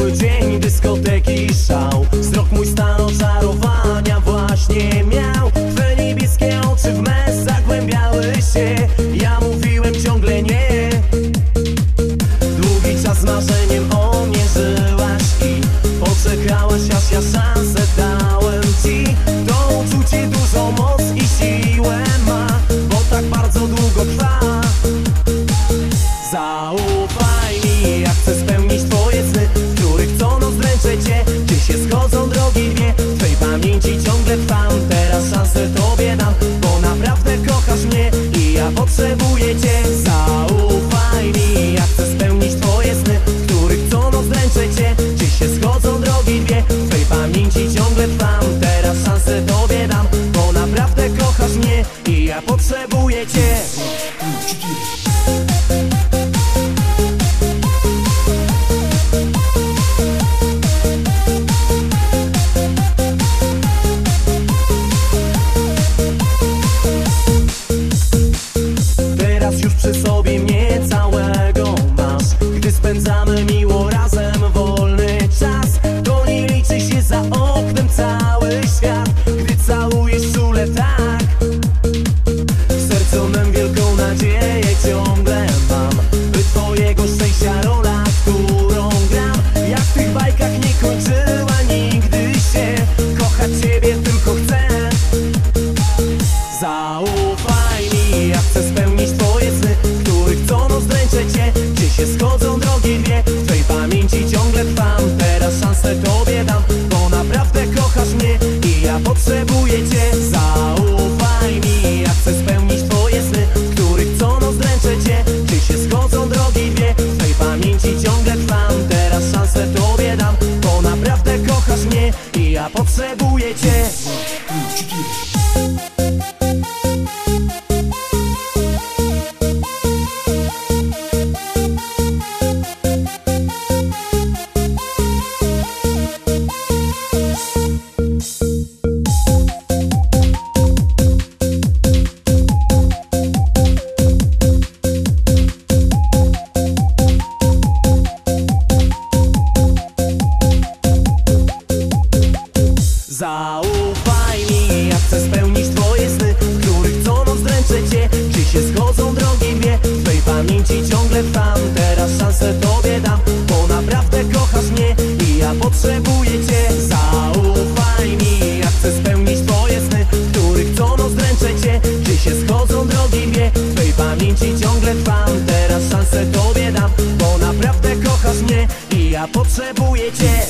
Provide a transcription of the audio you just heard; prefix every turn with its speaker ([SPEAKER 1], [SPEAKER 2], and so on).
[SPEAKER 1] would dance. zachwycie Czy się schodzą drogi dwie Twej pamięci ciągle trwam Teraz szansę tobie dam Bo naprawdę kochasz mnie I ja potrzebuję I ja potrzebuję cię. Zaufaj mi, ja chcę spełnić twoje sny Których co noc dręczę cię. Czy się schodzą drogi dwie W tej pamięci ciągle tam Teraz szansę tobie dam Bo naprawdę kochasz mnie I ja potrzebuję cię. Zaufaj mi, ja chcę spełnić twoje sny Których co noc dręczę cię. Czy się schodzą drogi dwie W tej pamięci ciągle trwam. Teraz szansę tobie dam Bo naprawdę kochasz mnie I ja potrzebuję cię.